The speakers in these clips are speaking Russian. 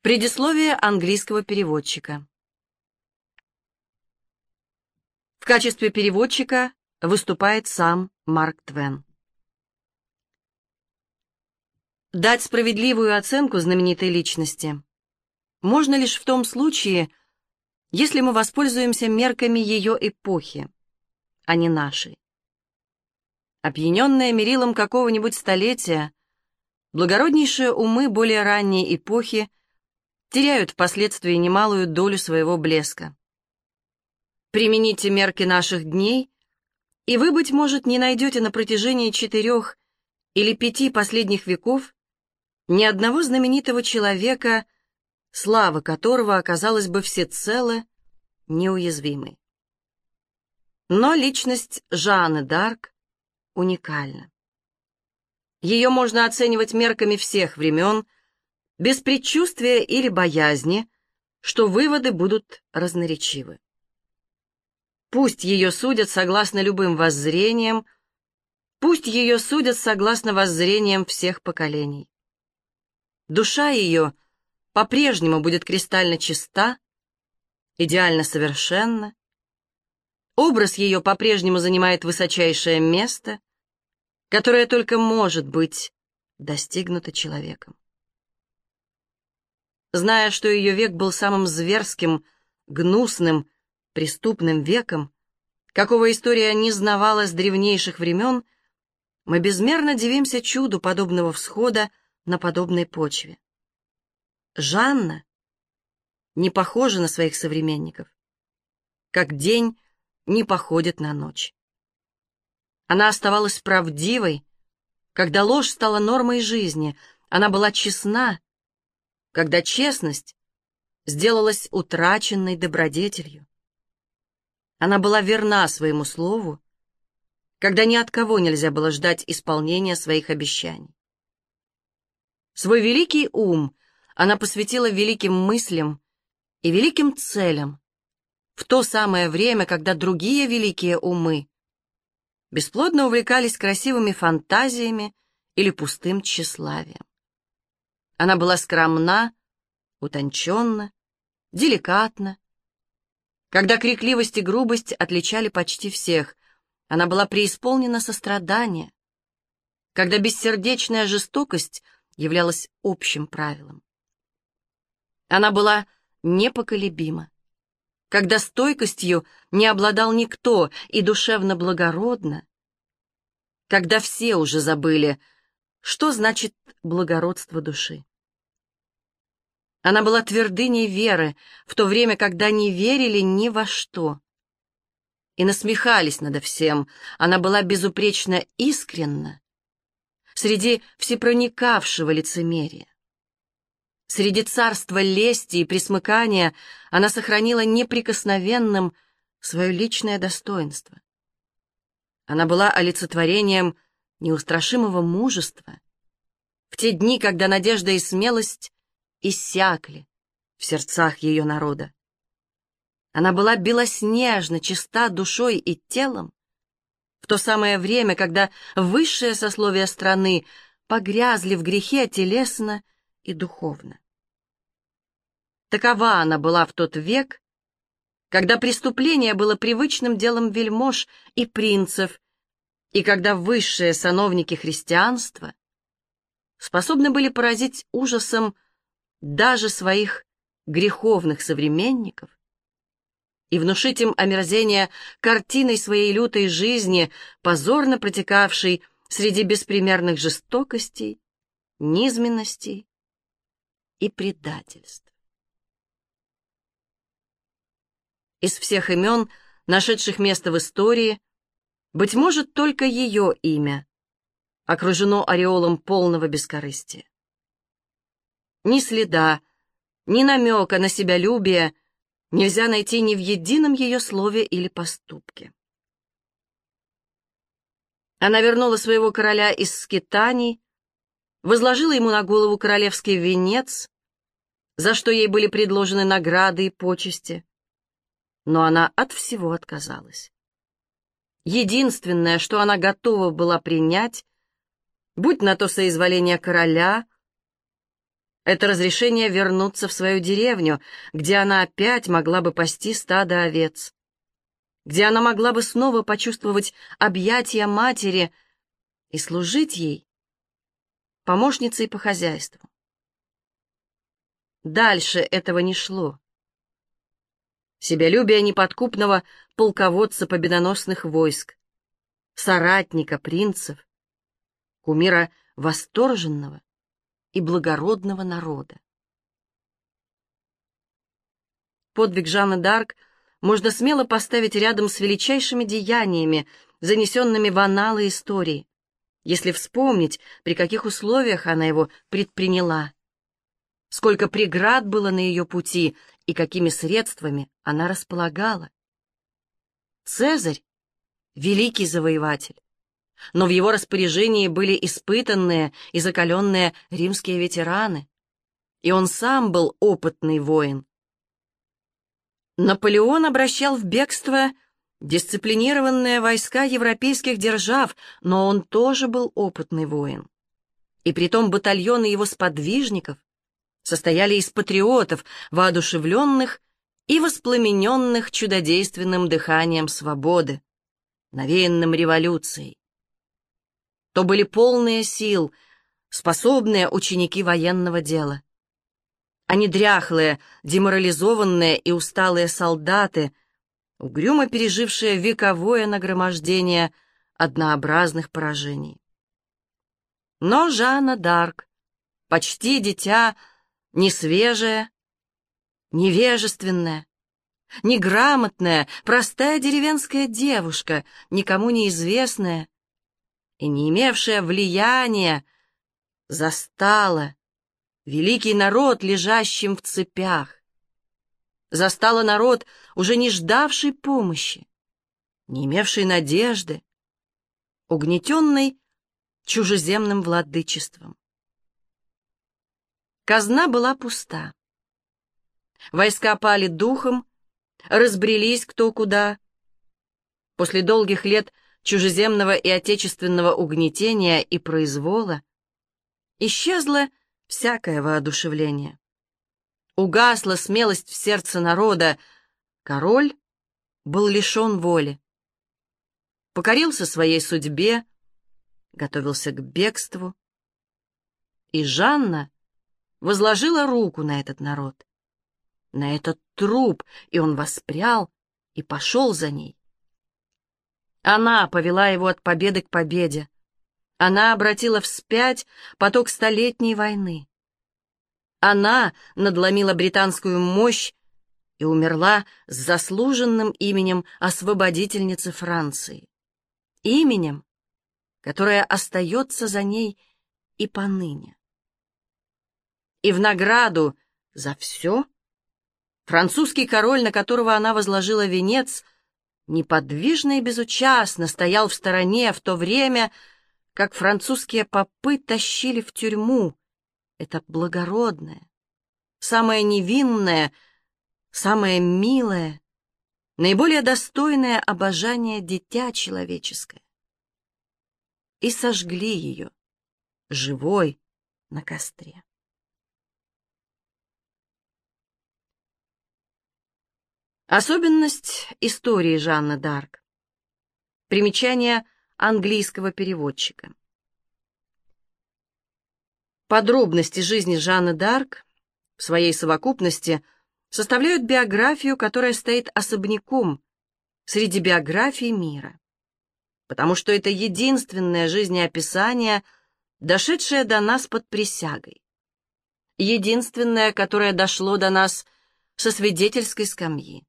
Предисловие английского переводчика. В качестве переводчика выступает сам Марк Твен. Дать справедливую оценку знаменитой личности можно лишь в том случае, если мы воспользуемся мерками ее эпохи, а не нашей. Опьяненные мерилом какого-нибудь столетия, благороднейшие умы более ранней эпохи теряют впоследствии немалую долю своего блеска. Примените мерки наших дней, и вы, быть может, не найдете на протяжении четырех или пяти последних веков ни одного знаменитого человека, слава которого оказалась бы всецело неуязвимой. Но личность Жанны Д'Арк уникальна. Ее можно оценивать мерками всех времен – без предчувствия или боязни, что выводы будут разноречивы. Пусть ее судят согласно любым воззрениям, пусть ее судят согласно воззрениям всех поколений. Душа ее по-прежнему будет кристально чиста, идеально совершенна, образ ее по-прежнему занимает высочайшее место, которое только может быть достигнуто человеком. Зная, что ее век был самым зверским, гнусным, преступным веком, какого история не знавала с древнейших времен, мы безмерно дивимся чуду подобного всхода на подобной почве. Жанна не похожа на своих современников, как день не походит на ночь. Она оставалась правдивой, когда ложь стала нормой жизни, она была честна, когда честность сделалась утраченной добродетелью. Она была верна своему слову, когда ни от кого нельзя было ждать исполнения своих обещаний. Свой великий ум она посвятила великим мыслям и великим целям в то самое время, когда другие великие умы бесплодно увлекались красивыми фантазиями или пустым тщеславием. Она была скромна, утонченна, деликатна. Когда крикливость и грубость отличали почти всех, она была преисполнена сострадания. Когда бессердечная жестокость являлась общим правилом. Она была непоколебима. Когда стойкостью не обладал никто и душевно благородно. Когда все уже забыли, что значит благородство души. Она была твердыней веры, в то время, когда не верили ни во что. И насмехались над всем. Она была безупречно искренна среди всепроникавшего лицемерия. Среди царства лести и присмыкания она сохранила неприкосновенным свое личное достоинство. Она была олицетворением неустрашимого мужества. В те дни, когда надежда и смелость иссякли в сердцах ее народа. Она была белоснежна, чиста душой и телом, в то самое время, когда высшее сословие страны погрязли в грехе телесно и духовно. Такова она была в тот век, когда преступление было привычным делом вельмож и принцев, и когда высшие сановники христианства способны были поразить ужасом даже своих греховных современников и внушить им омерзение картиной своей лютой жизни, позорно протекавшей среди беспримерных жестокостей, низменностей и предательств. Из всех имен, нашедших место в истории, быть может, только ее имя окружено ореолом полного бескорыстия. Ни следа, ни намека на себялюбие нельзя найти ни в едином ее слове или поступке. Она вернула своего короля из скитаний, возложила ему на голову королевский венец, за что ей были предложены награды и почести, но она от всего отказалась. Единственное, что она готова была принять, будь на то соизволение короля — Это разрешение вернуться в свою деревню, где она опять могла бы пасти стадо овец, где она могла бы снова почувствовать объятия матери и служить ей помощницей по хозяйству. Дальше этого не шло. Себялюбие неподкупного полководца победоносных войск, соратника принцев, кумира восторженного и благородного народа. Подвиг Жанны Д'Арк можно смело поставить рядом с величайшими деяниями, занесенными в аналы истории, если вспомнить, при каких условиях она его предприняла, сколько преград было на ее пути и какими средствами она располагала. Цезарь — великий завоеватель, но в его распоряжении были испытанные и закаленные римские ветераны, и он сам был опытный воин. Наполеон обращал в бегство дисциплинированные войска европейских держав, но он тоже был опытный воин. И притом батальоны его сподвижников состояли из патриотов, воодушевленных и воспламененных чудодейственным дыханием свободы, навеянным революцией то были полные сил, способные ученики военного дела. Они дряхлые, деморализованные и усталые солдаты, угрюмо пережившие вековое нагромождение однообразных поражений. Но Жанна Дарк, почти дитя, не свежая, невежественная, неграмотная, простая деревенская девушка, никому неизвестная, и не имевшая влияния, застала великий народ, лежащим в цепях. Застала народ, уже не ждавший помощи, не имевший надежды, угнетенный чужеземным владычеством. Казна была пуста. Войска пали духом, разбрелись кто куда. После долгих лет чужеземного и отечественного угнетения и произвола, исчезло всякое воодушевление. Угасла смелость в сердце народа, король был лишен воли. Покорился своей судьбе, готовился к бегству. И Жанна возложила руку на этот народ, на этот труп, и он воспрял и пошел за ней. Она повела его от победы к победе. Она обратила вспять поток столетней войны. Она надломила британскую мощь и умерла с заслуженным именем освободительницы Франции. Именем, которое остается за ней и поныне. И в награду за все французский король, на которого она возложила венец, — неподвижно и безучастно стоял в стороне в то время, как французские попы тащили в тюрьму это благородное, самое невинное, самое милое, наиболее достойное обожание дитя человеческое. И сожгли ее, живой, на костре. Особенность истории Жанны Д'Арк. Примечание английского переводчика. Подробности жизни Жанны Д'Арк в своей совокупности составляют биографию, которая стоит особняком среди биографий мира. Потому что это единственное жизнеописание, дошедшее до нас под присягой. Единственное, которое дошло до нас со свидетельской скамьи.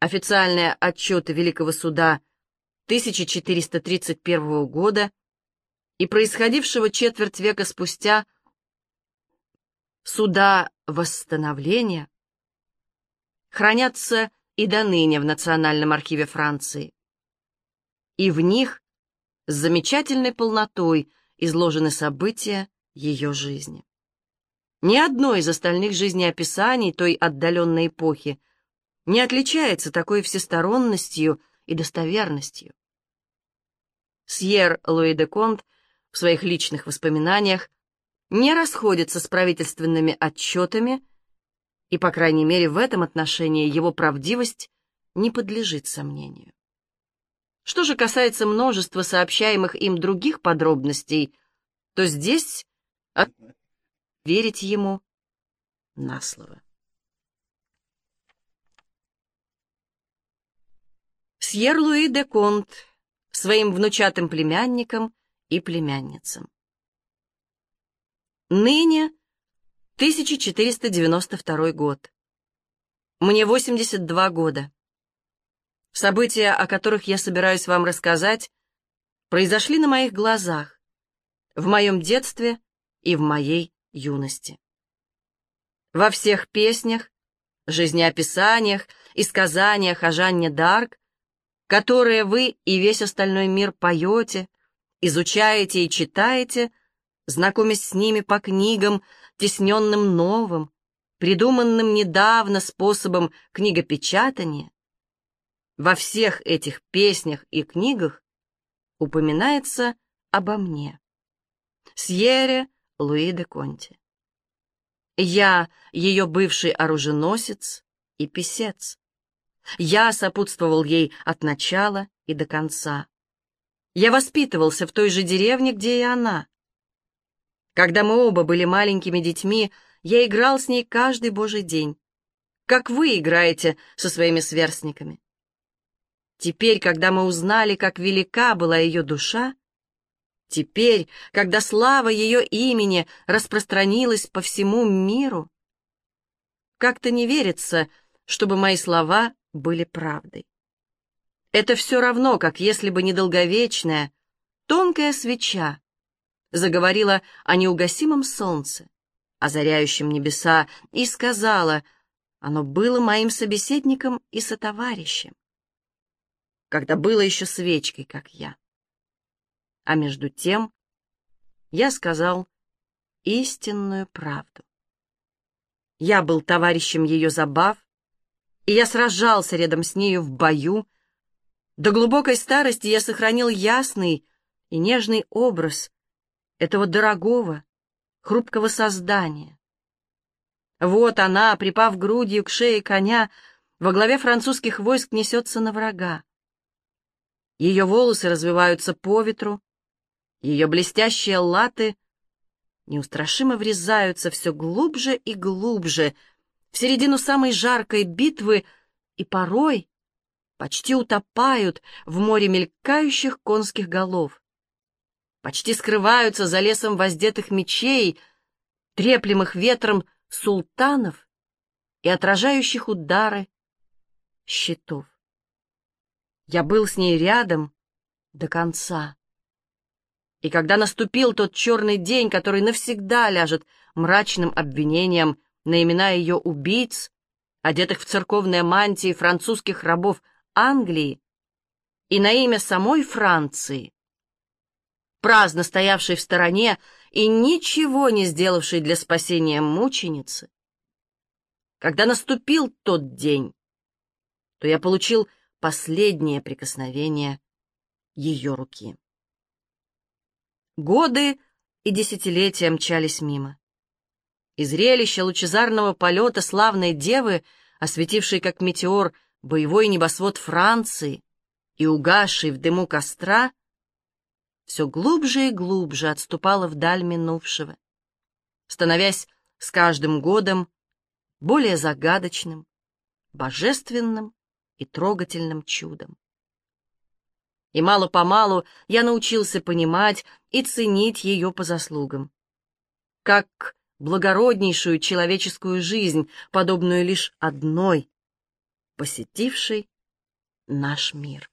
Официальные отчеты Великого суда 1431 года и происходившего четверть века спустя суда восстановления хранятся и до ныне в Национальном архиве Франции. И в них с замечательной полнотой изложены события ее жизни. Ни одно из остальных жизнеописаний той отдаленной эпохи не отличается такой всесторонностью и достоверностью. Сьер Луи де Конт в своих личных воспоминаниях не расходится с правительственными отчетами, и, по крайней мере, в этом отношении его правдивость не подлежит сомнению. Что же касается множества сообщаемых им других подробностей, то здесь верить ему на слово. Сьер-Луи де Конт своим внучатым племянникам и племянницам. Ныне 1492 год. Мне 82 года. События, о которых я собираюсь вам рассказать, произошли на моих глазах, в моем детстве и в моей юности. Во всех песнях, жизнеописаниях и сказаниях о Жанне Д'Арк, которые вы и весь остальной мир поете, изучаете и читаете, знакомясь с ними по книгам, тесненным новым, придуманным недавно способом книгопечатания, во всех этих песнях и книгах упоминается обо мне. Сьере Луи де Конти. Я ее бывший оруженосец и писец. Я сопутствовал ей от начала и до конца. Я воспитывался в той же деревне, где и она. Когда мы оба были маленькими детьми, я играл с ней каждый божий день, как вы играете со своими сверстниками. Теперь, когда мы узнали, как велика была ее душа, теперь, когда слава ее имени распространилась по всему миру, как-то не верится, чтобы мои слова были правдой. Это все равно, как если бы недолговечная, тонкая свеча заговорила о неугасимом солнце, озаряющем небеса, и сказала, оно было моим собеседником и сотоварищем когда было еще свечкой, как я. А между тем я сказал истинную правду. Я был товарищем ее забав, и я сражался рядом с нею в бою. До глубокой старости я сохранил ясный и нежный образ этого дорогого, хрупкого создания. Вот она, припав грудью к шее коня, во главе французских войск несется на врага. Ее волосы развиваются по ветру, ее блестящие латы неустрашимо врезаются все глубже и глубже в середину самой жаркой битвы и порой почти утопают в море мелькающих конских голов, почти скрываются за лесом воздетых мечей, треплемых ветром султанов и отражающих удары щитов. Я был с ней рядом до конца. И когда наступил тот черный день, который навсегда ляжет мрачным обвинением на имена ее убийц, одетых в церковные мантии французских рабов Англии, и на имя самой Франции, праздно стоявшей в стороне и ничего не сделавшей для спасения мученицы, когда наступил тот день, то я получил последнее прикосновение ее руки. Годы и десятилетия мчались мимо. И зрелище лучезарного полета славной девы, осветившей как метеор боевой небосвод Франции и угасший в дыму костра, все глубже и глубже отступало вдаль минувшего, становясь с каждым годом более загадочным, божественным и трогательным чудом. И мало-помалу я научился понимать и ценить ее по заслугам. Как благороднейшую человеческую жизнь, подобную лишь одной, посетившей наш мир.